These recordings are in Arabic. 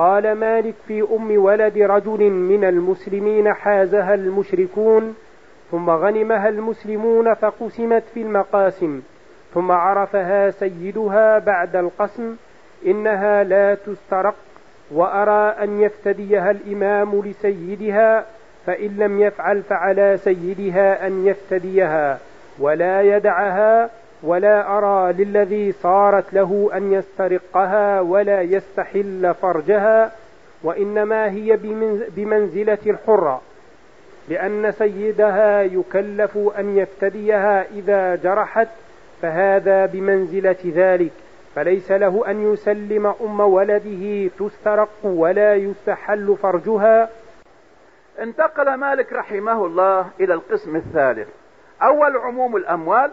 قال مالك في أم ولد رجل من المسلمين حازها المشركون ثم غنمها المسلمون فقسمت في المقاسم ثم عرفها سيدها بعد القسم إنها لا تسترق وأرى أن يفتديها الإمام لسيدها فإن لم يفعل فعلى سيدها أن يفتديها ولا يدعها ولا أرى للذي صارت له أن يسترقها ولا يستحل فرجها وإنما هي بمنزلة الحرة لأن سيدها يكلف أن يفتديها إذا جرحت فهذا بمنزلة ذلك. فليس له أن يسلم أم ولده تسترق ولا يستحل فرجها. انتقل مالك رحمه الله إلى القسم الثالث. أول عموم الأموال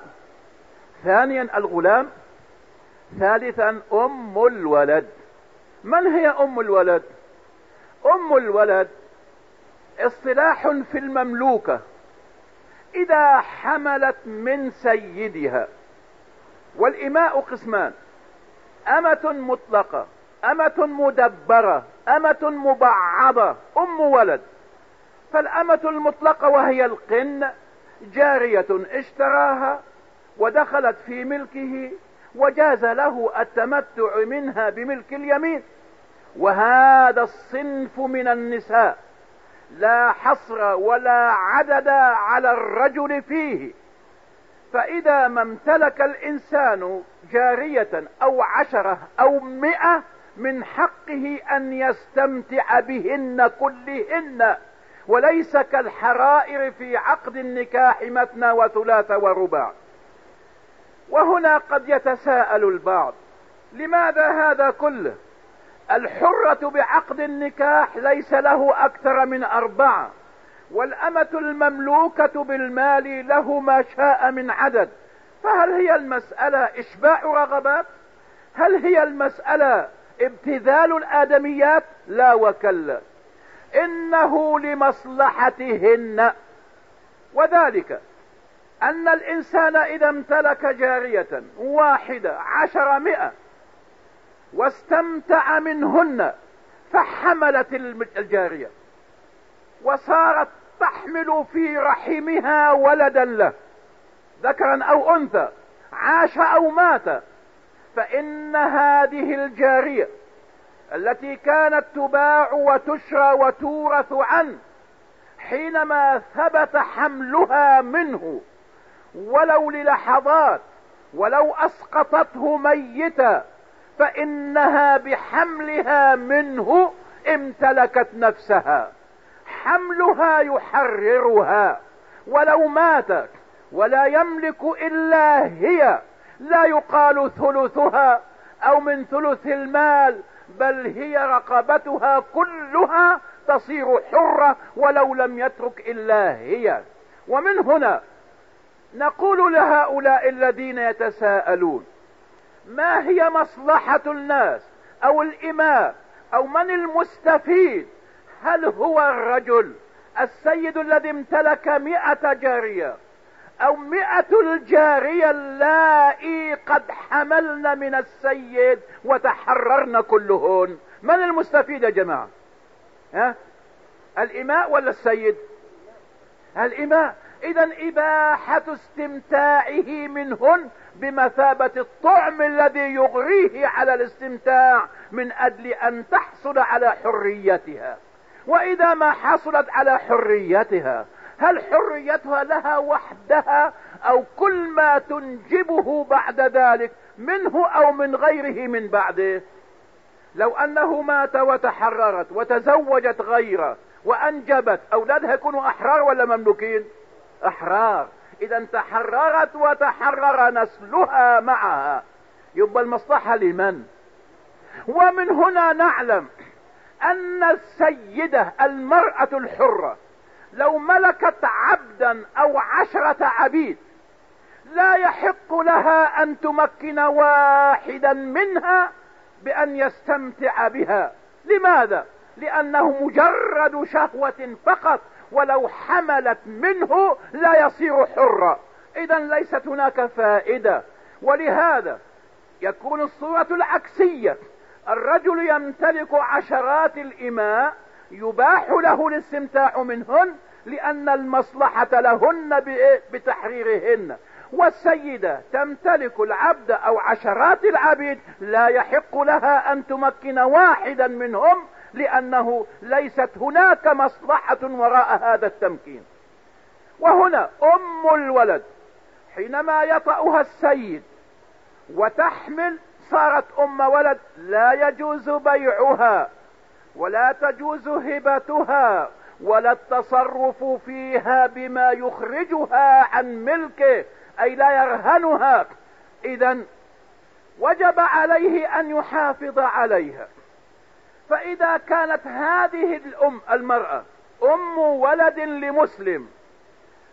ثانيا الغلام ثالثا أم الولد. من هي أم الولد؟ أم الولد اصطلاح في المملوكة. إذا حملت من سيدها والإماء قسمان. أمة مطلقة أمة مدبرة أمة مبعضة أم ولد. فالأمة المطلقة وهي القن جارية اشتراها ودخلت في ملكه وجاز له التمتع منها بملك اليمين. وهذا الصنف من النساء لا حصر ولا عدد على الرجل فيه. فإذا ما امتلك الإنسان جارية أو عشرة أو مئة من حقه أن يستمتع بهن كلهن وليس كالحرائر في عقد النكاح مثنى وثلاث ورباع. وهنا قد يتساءل البعض لماذا هذا كله؟ الحرة بعقد النكاح ليس له أكثر من أربعة والأمة المملوكة بالمال له ما شاء من عدد فهل هي المسألة إشباع رغبات؟ هل هي المسألة ابتذال الآدميات؟ لا وكلا. إنه لمصلحتهن. وذلك أن الإنسان إذا امتلك جارية واحدة عشرمائة واستمتع منهن فحملت الجارية وصارت تحمل في رحمها ولدا له ذكرا أو أنثى عاش أو مات. فإن هذه الجارية التي كانت تباع وتشرى وتورث عنه حينما ثبت حملها منه ولو للحظات ولو أسقطته ميتا فإنها بحملها منه امتلكت نفسها. حملها يحررها. ولو ماتت ولا يملك إلا هي. لا يقال ثلثها أو من ثلث المال بل هي رقبتها كلها تصير حرة ولو لم يترك إلا هي. ومن هنا نقول لهؤلاء الذين يتساءلون ما هي مصلحة الناس أو الاماء أو من المستفيد؟ هل هو الرجل السيد الذي امتلك مئة جارية أو مئة الجارية اللائي قد حملن من السيد وتحررن كلهن؟ من المستفيد يا جماعة؟ ها؟ الإماء ولا السيد؟ الإماء. إذا إباحة استمتاعه منهن بمثابة الطعم الذي يغريه على الاستمتاع من أجل أن تحصل على حريتها. وإذا ما حصلت على حريتها هل حريتها لها وحدها أو كل ما تنجبه بعد ذلك منه أو من غيره من بعده؟ لو أنه مات وتحررت وتزوجت غيره وأنجبت أولادها يكونوا أحرار ولا مملوكين؟ أحرار. إذا تحررت وتحرر نسلها معها. يبقى المصلحة لمن؟ ومن هنا نعلم أن السيدة المرأة الحرة لو ملكت عبدا أو عشرة عبيد لا يحق لها أن تمكن واحدا منها بأن يستمتع بها. لماذا؟ لأنه مجرد شهوة فقط. ولو حملت منه لا يصير حرا. اذا ليست هناك فائدة. ولهذا يكون الصورة العكسية. الرجل يمتلك عشرات الإماء يباح له الاستمتاع منهن لأن المصلحة لهن بتحريرهن. والسيدة تمتلك العبد أو عشرات العبيد لا يحق لها أن تمكن واحدا منهم لأنه ليست هناك مصلحة وراء هذا التمكين. وهنا أم الولد حينما يطأها السيد وتحمل صارت أم ولد لا يجوز بيعها ولا تجوز هبتها ولا التصرف فيها بما يخرجها عن ملكه أي لا يرهنها. اذا وجب عليه أن يحافظ عليها. فإذا كانت هذه الأم المرأة أم ولد لمسلم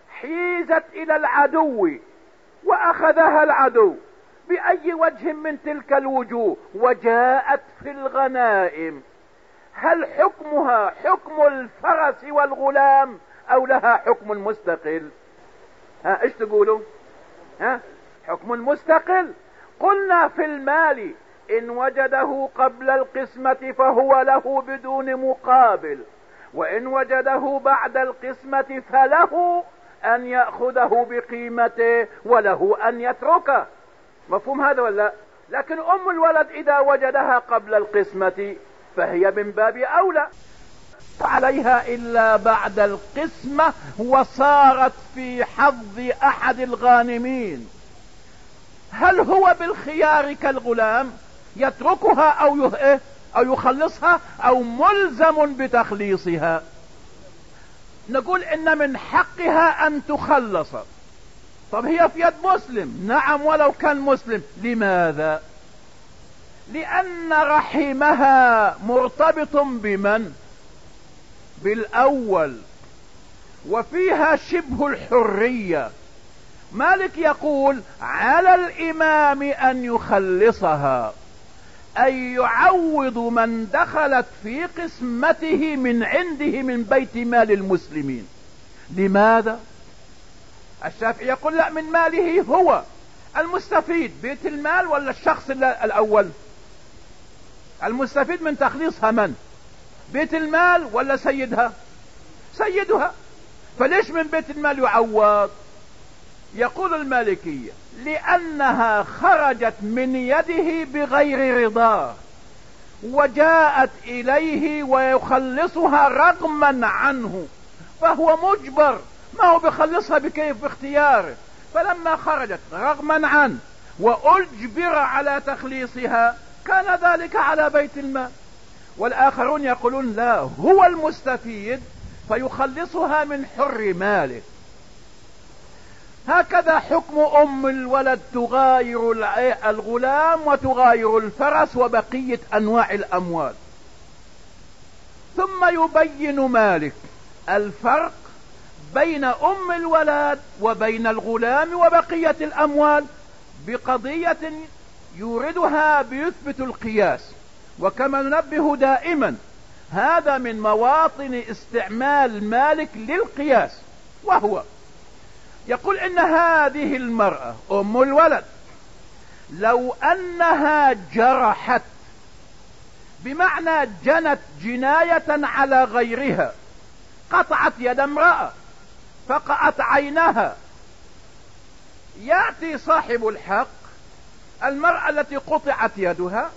حيزت إلى العدو وأخذها العدو بأي وجه من تلك الوجوه وجاءت في الغنائم. هل حكمها حكم الفرس والغلام أو لها حكم مستقل؟ ها إيش تقولوا؟ ها حكم مستقل. قلنا في المال إن وجده قبل القسمة فهو له بدون مقابل وإن وجده بعد القسمة فله أن يأخذه بقيمته وله أن يتركه. مفهوم هذا ولا لكن أم الولد إذا وجدها قبل القسمة فهي من باب أولى. عليها إلا بعد القسمة وصارت في حظ أحد الغانمين. هل هو بالخيار كالغلام؟ يتركها أو إيه؟ أو يخلصها أو ملزم بتخليصها. نقول إن من حقها أن تخلص. طب هي في يد مسلم؟ نعم ولو كان مسلم. لماذا؟ لأن رحمها مرتبط بمن؟ بالأول. وفيها شبه الحرية. مالك يقول على الإمام أن يخلصها. اي يعوض من دخلت في قسمته من عنده من بيت مال المسلمين. لماذا؟ الشافعي يقول لا من ماله هو المستفيد بيت المال ولا الشخص الأول؟ المستفيد من تخليصها من؟ بيت المال ولا سيدها؟ سيدها. فليش من بيت المال يعوض؟ يقول المالكية لأنها خرجت من يده بغير رضاه وجاءت إليه ويخلصها رغما عنه فهو مجبر ما هو بيخلصها بكيف باختياره فلما خرجت رغما عنه وأجبر على تخليصها كان ذلك على بيت المال. والآخرون يقولون لا هو المستفيد فيخلصها من حر ماله. هكذا حكم أم الولد تغاير الغلام وتغاير الفرس وبقية أنواع الأموال. ثم يبين مالك الفرق بين أم الولد وبين الغلام وبقية الأموال بقضية يوردها بيثبت القياس. وكما ننبه دائما هذا من مواطن استعمال مالك للقياس وهو يقول إن هذه المرأة أم الولد. لو أنها جرحت بمعنى جنت جناية على غيرها قطعت يد امرأة فقعت عينها يأتي صاحب الحق المرأة التي قطعت يدها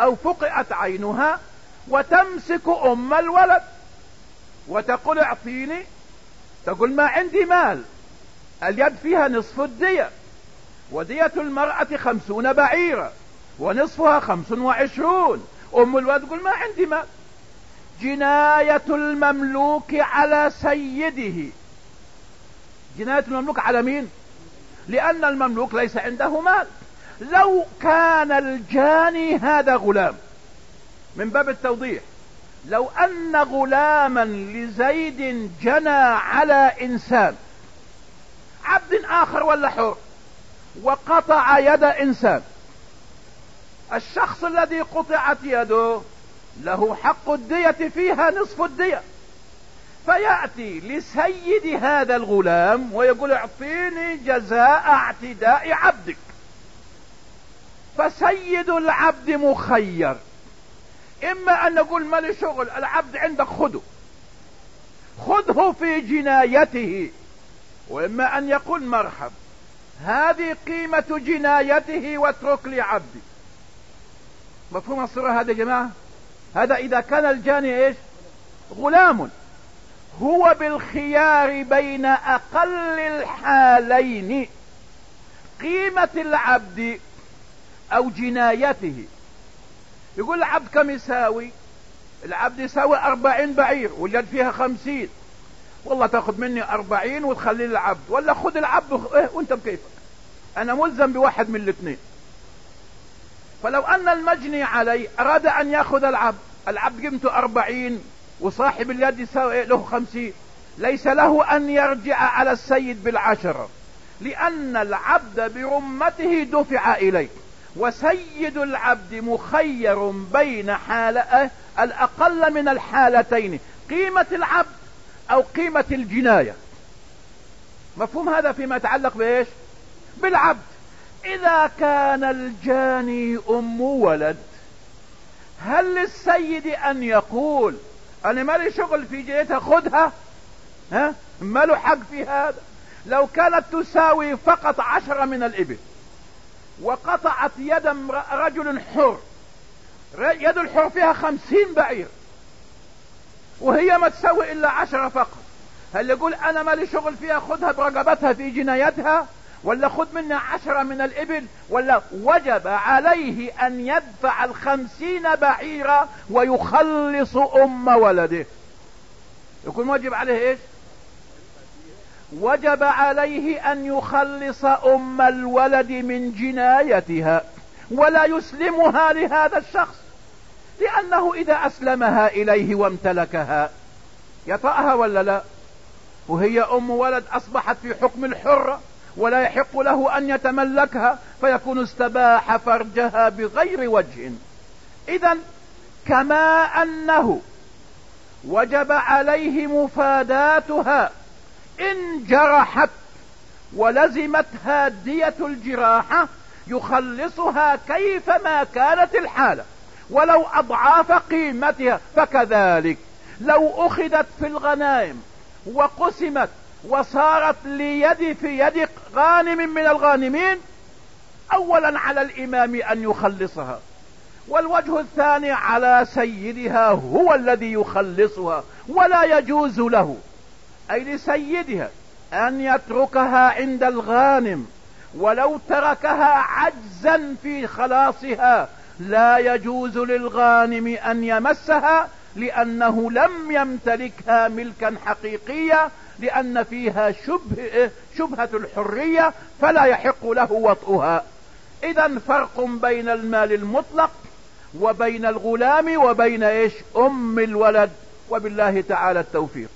أو فقعت عينها وتمسك أم الولد وتقول اعطيني تقول ما عندي مال. اليد فيها نصف الدية ودية المرأة خمسون بعيرة ونصفها خمس وعشرون. أم الولد تقول ما عندي مال. جناية المملوك على سيده. جناية المملوك على مين؟ لأن المملوك ليس عنده مال. لو كان الجاني هذا غلام من باب التوضيح لو أن غلاما لزيد جنى على إنسان عبد آخر ولا حر؟ وقطع يد إنسان. الشخص الذي قطعت يده له حق الدية فيها نصف الدية. فيأتي لسيد هذا الغلام ويقول اعطيني جزاء اعتداء عبدك. فسيد العبد مخير. إما أن نقول مالي شغل العبد عندك خذه. خذه في جنايته. وإما أن يقول مرحب. هذه قيمة جنايته واترك لي عبدي مفهوم الصورة هذا يا جماعة؟ هذا إذا كان الجاني إيش؟ غلام. هو بالخيار بين أقل الحالين. قيمة العبد أو جنايته. يقول العبد كم يساوي؟ العبد يساوي أربعين بعير وجد فيها خمسين. والله تاخذ مني أربعين وتخلي لي العبد ولا خذ العبد إيه وأنت بكيفك. أنا ملزم بواحد من الاثنين. فلو أن المجني علي أراد أن يأخذ العبد العبد قيمته أربعين وصاحب اليد يساوي إيه؟ له خمسين ليس له أن يرجع على السيد بالعشرة لأن العبد برمته دفع إليه. وسيد العبد مخير بين حالة الأقل من الحالتين. قيمة العبد أو قيمة الجناية. مفهوم هذا فيما يتعلق بإيش؟ بالعبد. إذا كان الجاني أم ولد هل للسيد أن يقول أنا مالي شغل في جيتها خذها؟ ها؟ ما له حق في هذا؟ لو كانت تساوي فقط عشرة من الإبل وقطعت يد رجل حر يد الحر فيها خمسين بعير وهي ما تسوي إلا عشرة فقط هل يقول أنا مالي شغل فيها خذها برقبتها في جنايتها ولا خذ منا عشرة من الإبل ولا وجب عليه أن يدفع الخمسين بعيرا ويخلص أم ولده. يكون واجب عليه إيش؟ وجب عليه أن يخلص أم الولد من جنايتها ولا يسلمها لهذا الشخص. لأنه إذا أسلمها إليه وامتلكها. يطأها ولا لا؟ وهي أم ولد أصبحت في حكم الحرة ولا يحق له أن يتملكها فيكون استباح فرجها بغير وجه. اذا كما أنه وجب عليه مفاداتها إن جرحت ولزمتها دية الجراحة يخلصها كيفما كانت الحالة. ولو أضعاف قيمتها فكذلك. لو أخذت في الغنائم وقسمت وصارت ليد في يد غانم من الغانمين اولا على الإمام أن يخلصها والوجه الثاني على سيدها هو الذي يخلصها ولا يجوز له أي لسيدها أن يتركها عند الغانم ولو تركها عجزا في خلاصها لا يجوز للغانم أن يمسها لأنه لم يمتلكها ملكا حقيقيا لأن فيها شبه شبهة الحرية فلا يحق له وطئها. اذا فرق بين المال المطلق وبين الغلام وبين إيش؟ أم الولد. وبالله تعالى التوفيق.